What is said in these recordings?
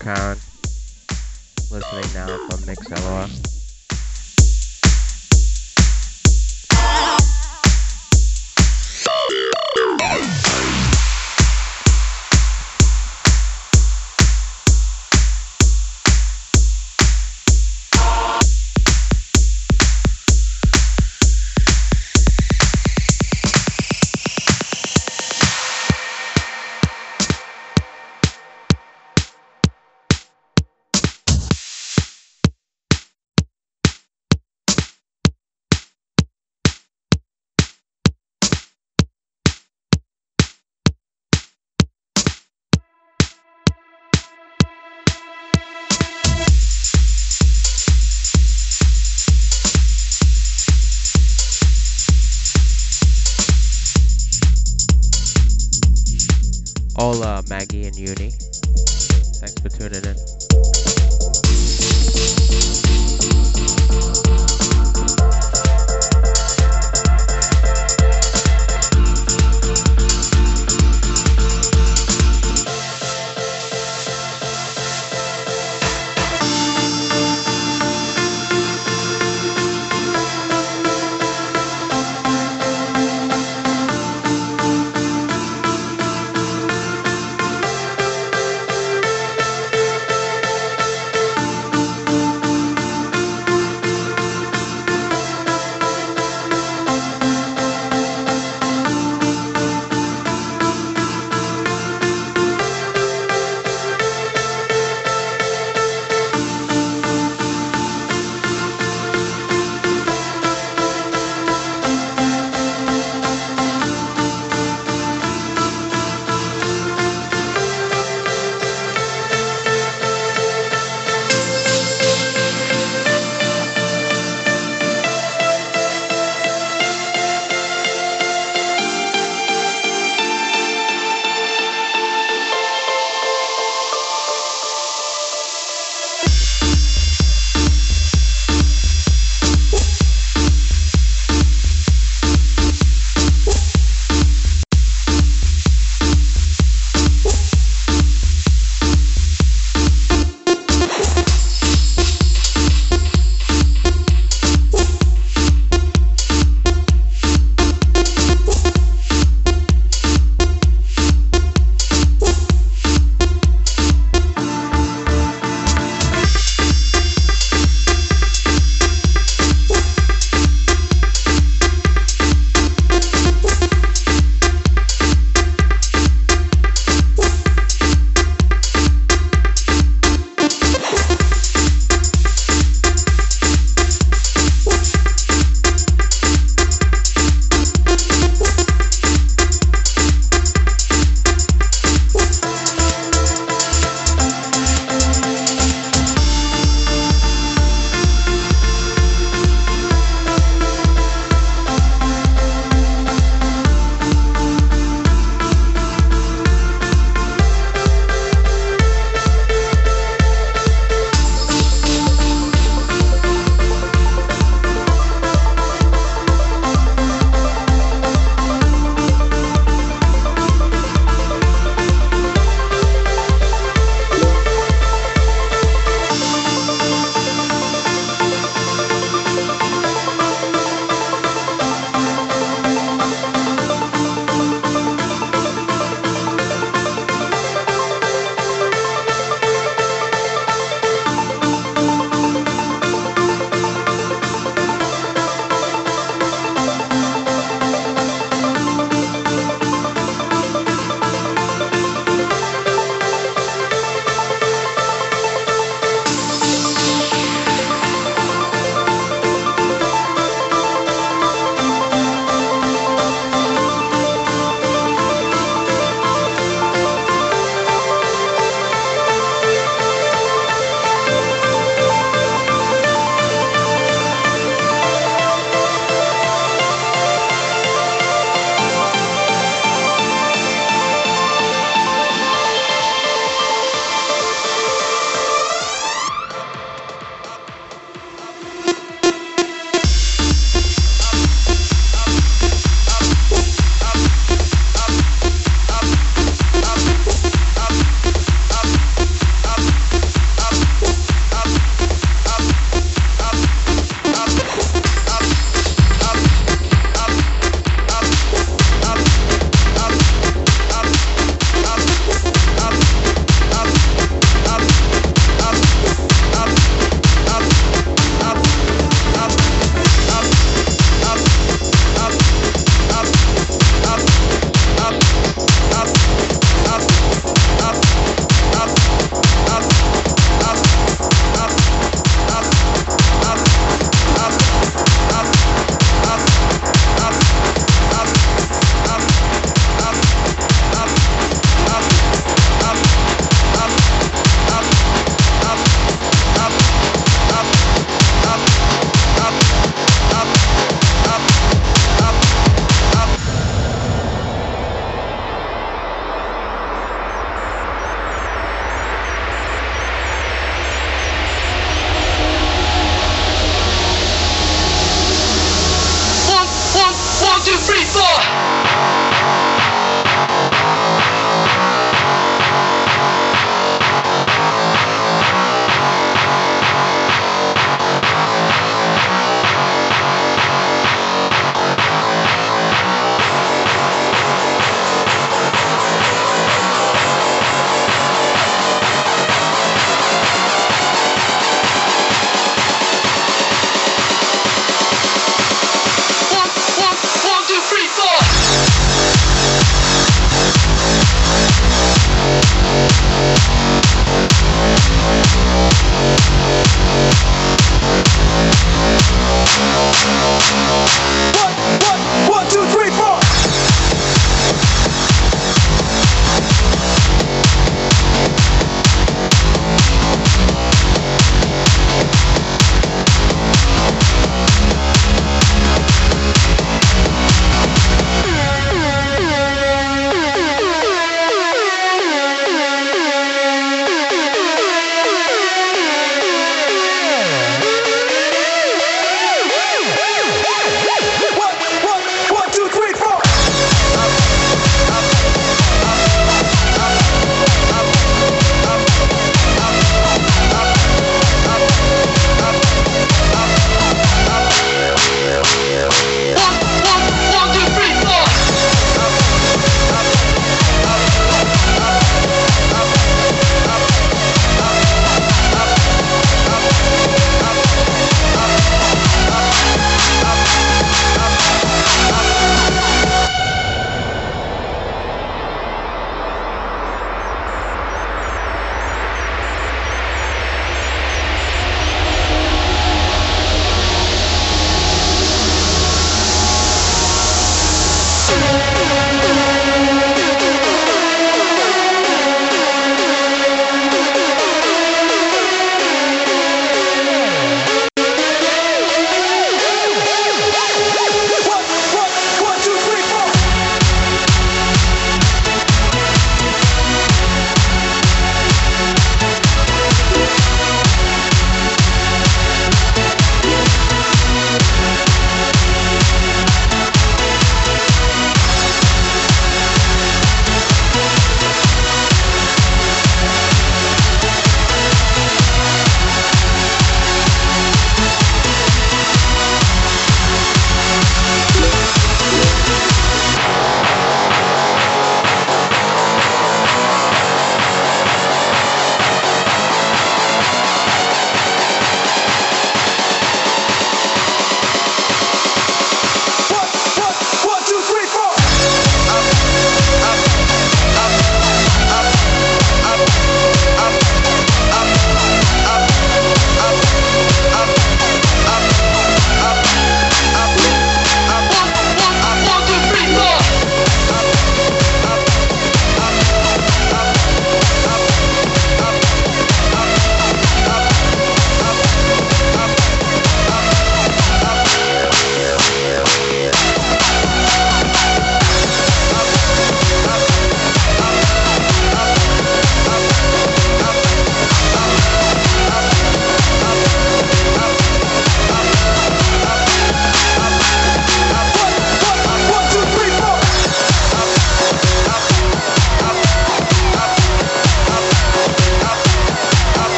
Karen. Listening now from Mixlr.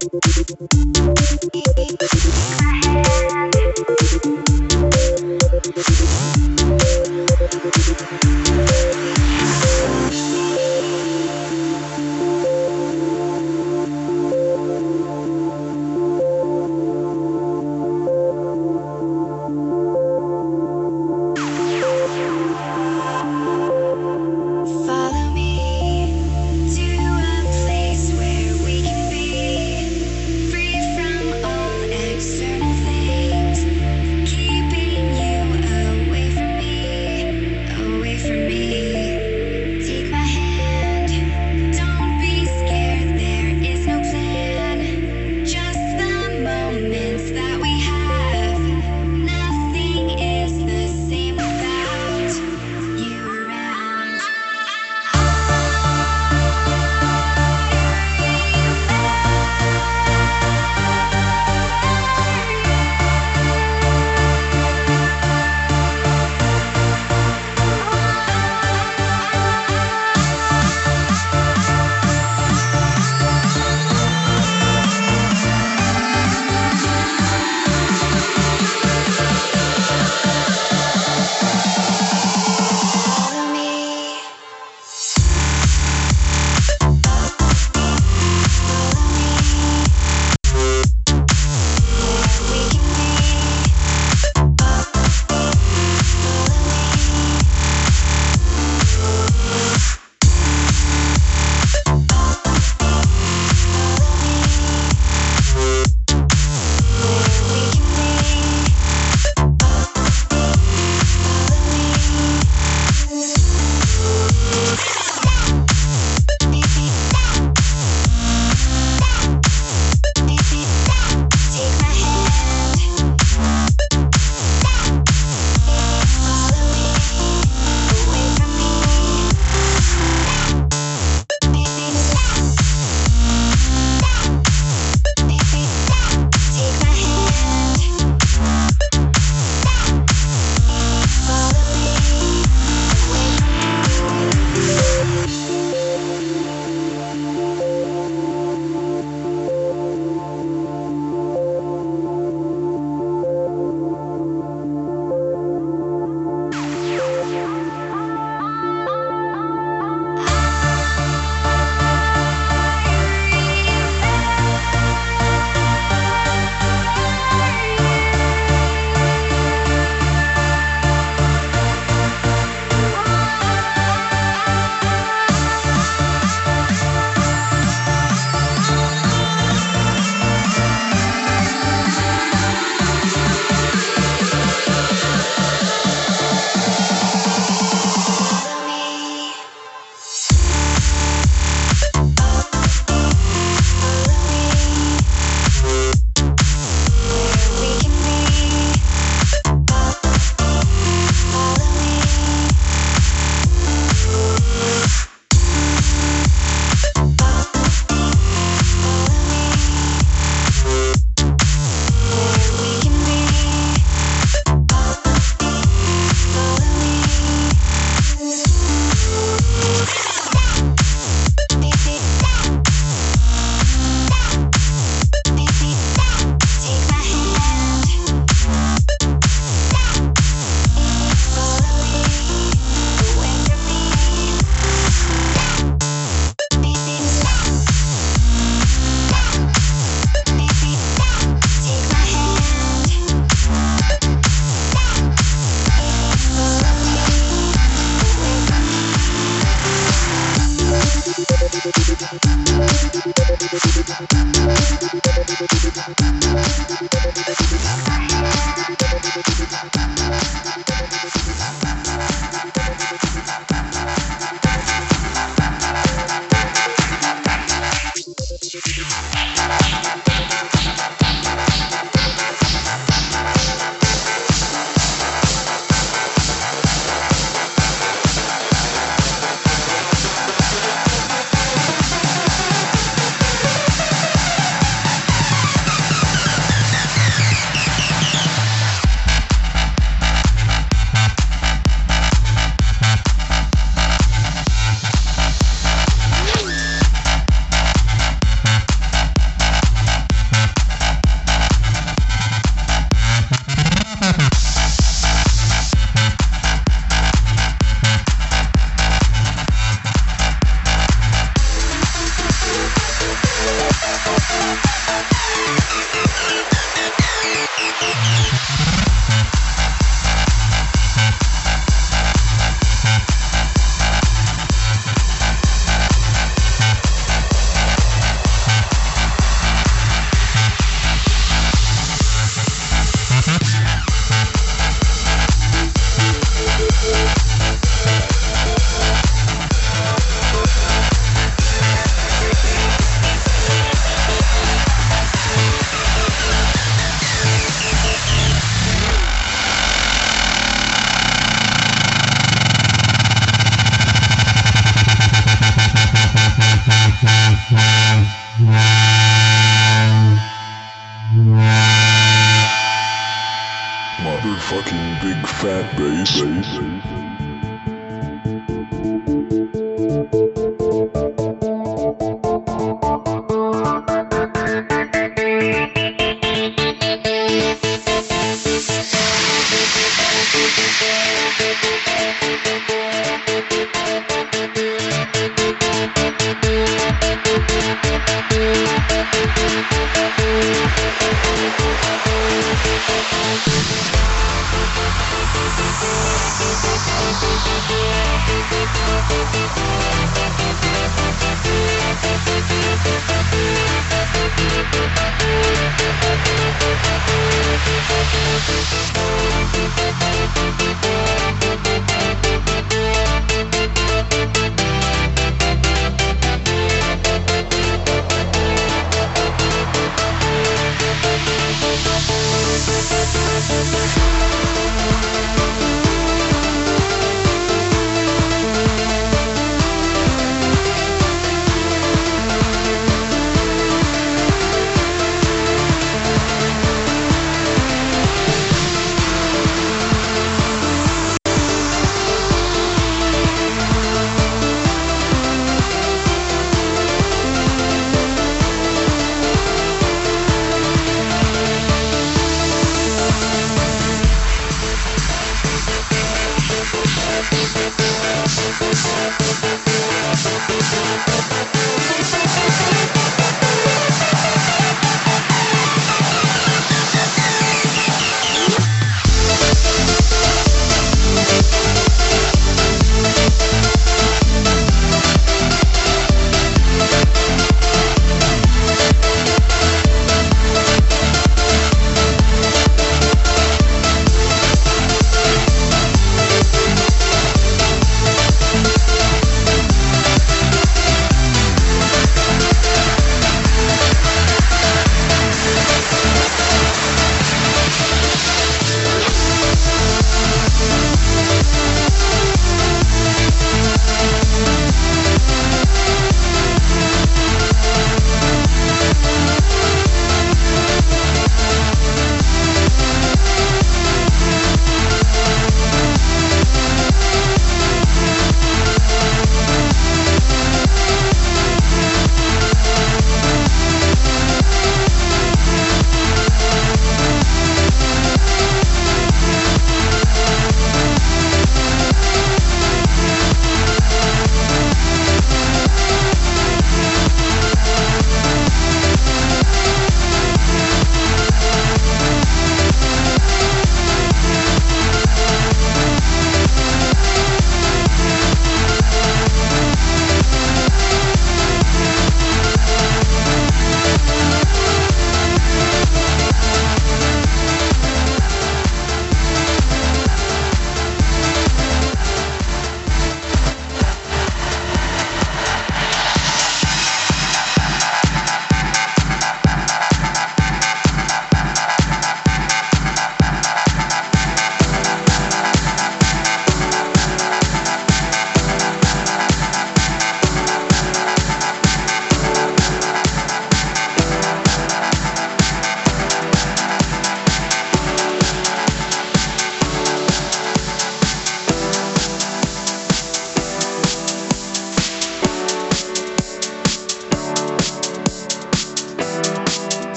Thank you.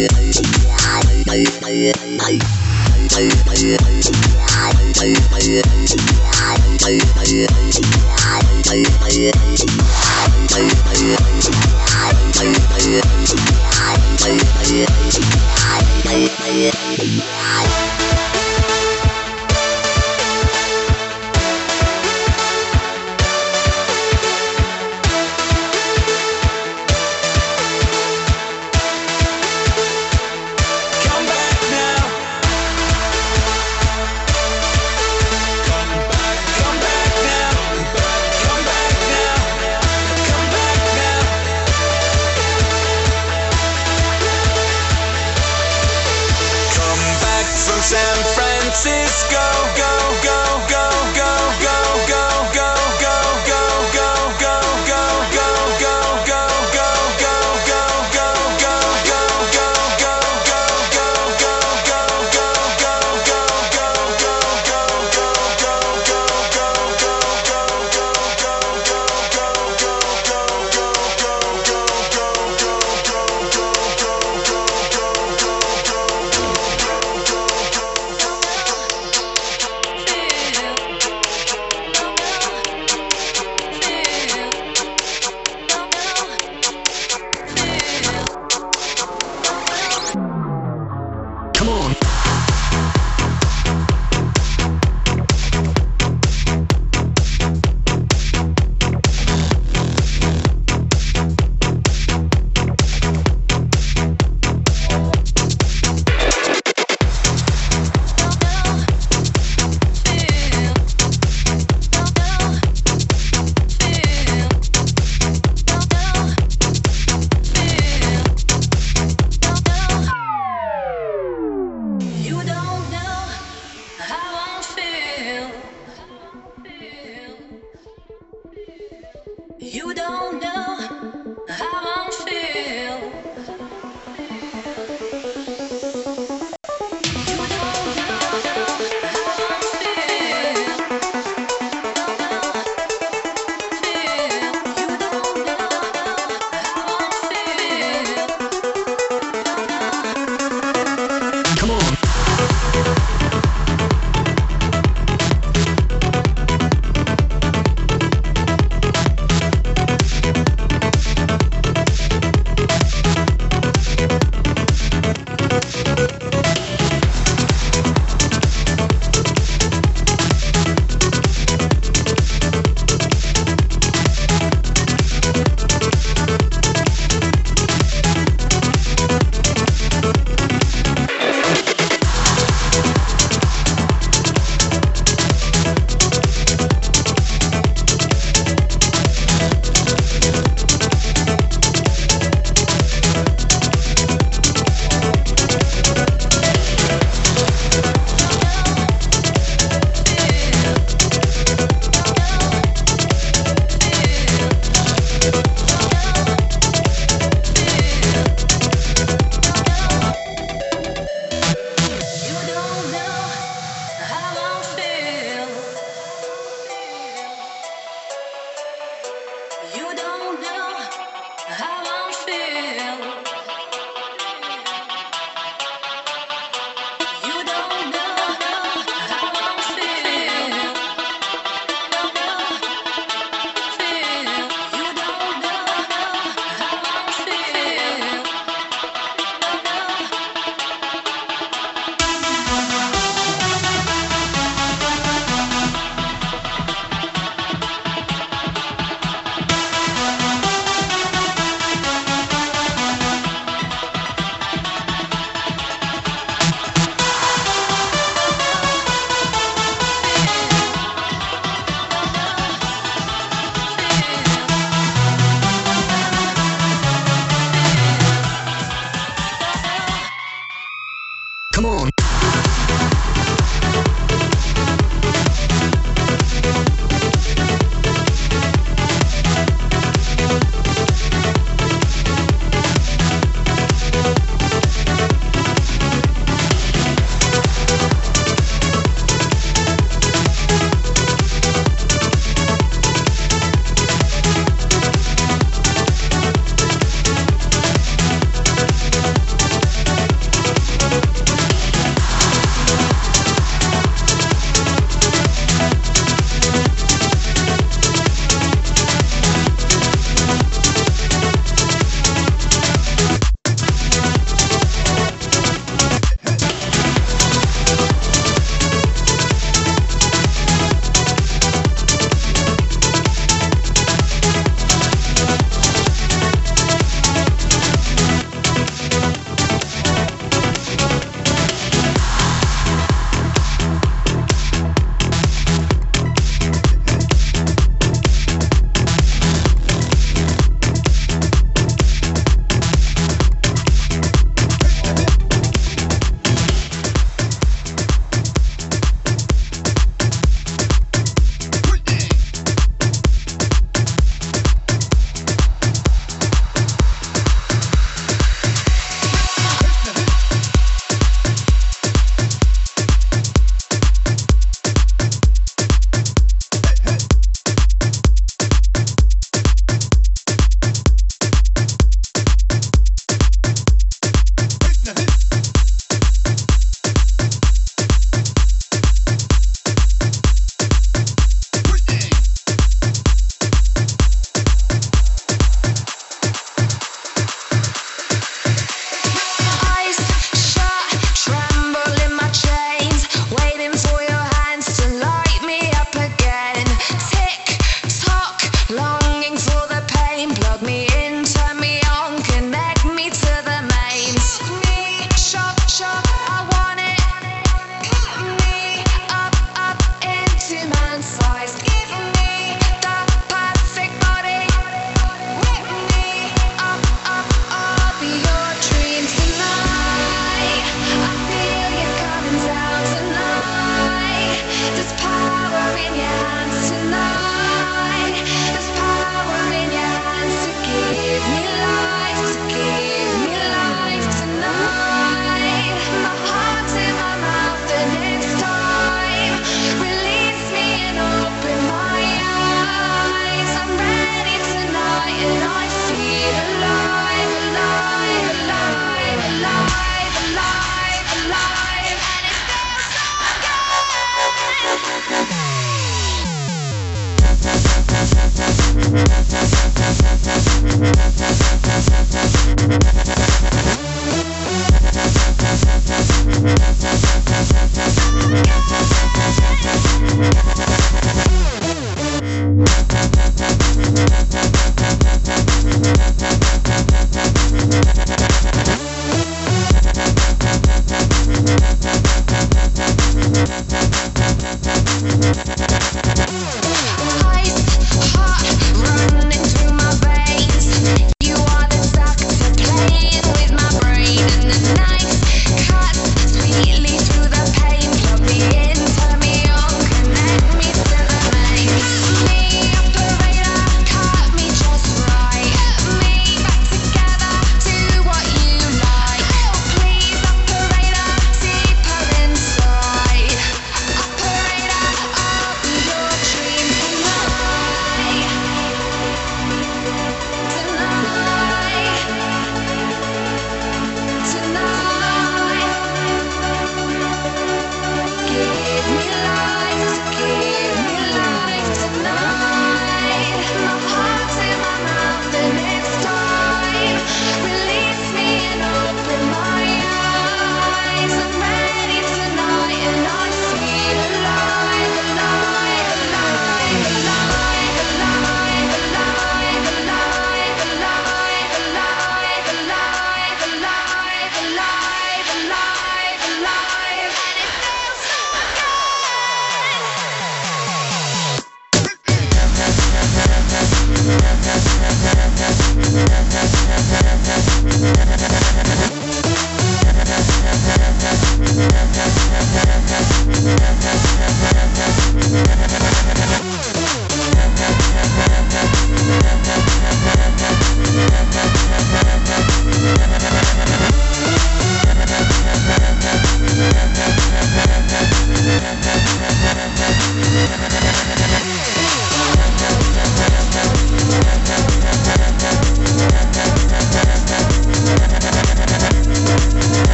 Yeah.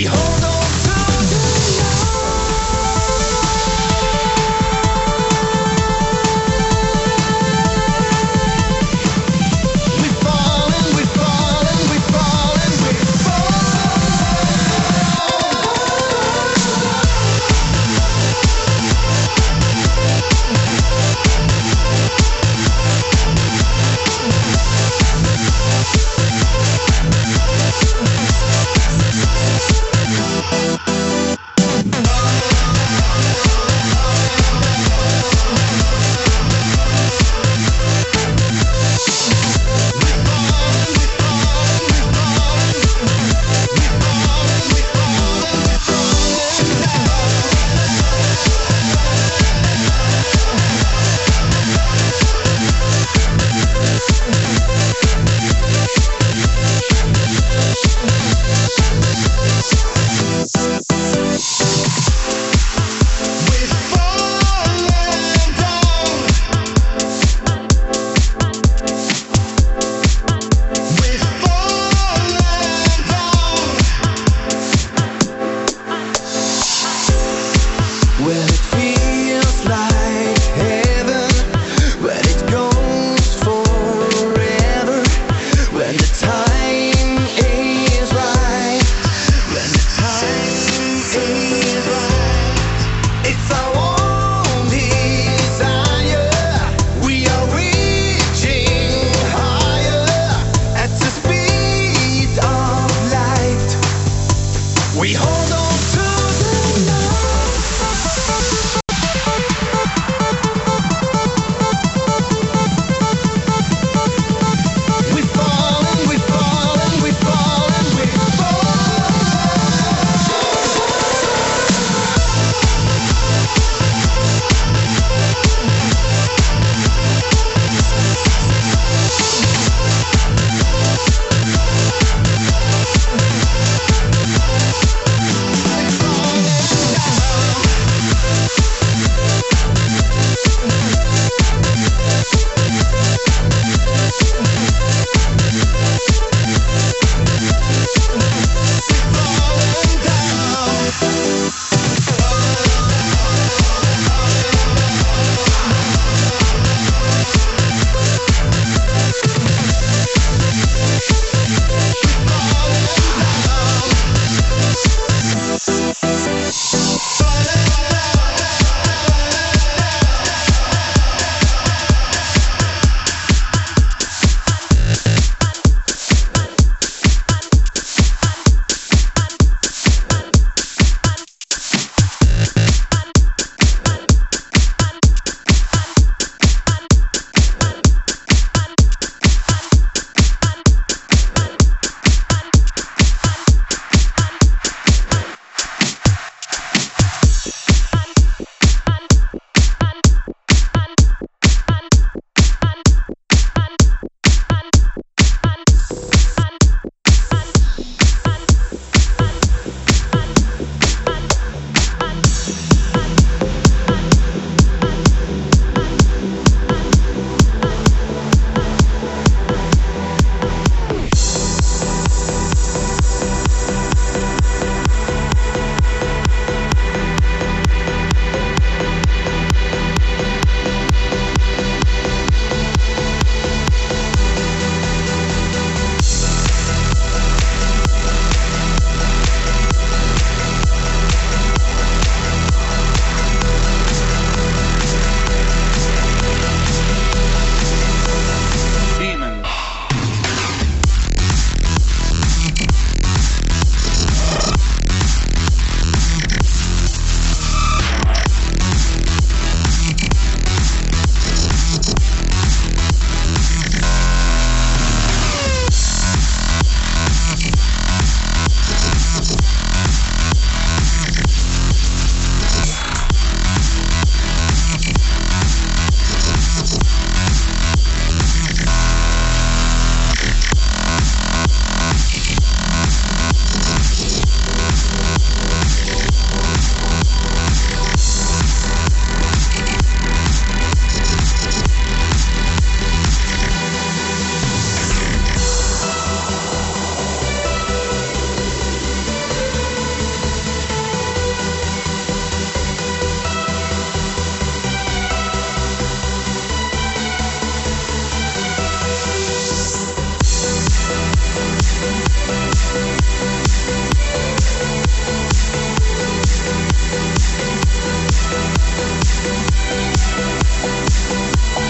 We Thank you.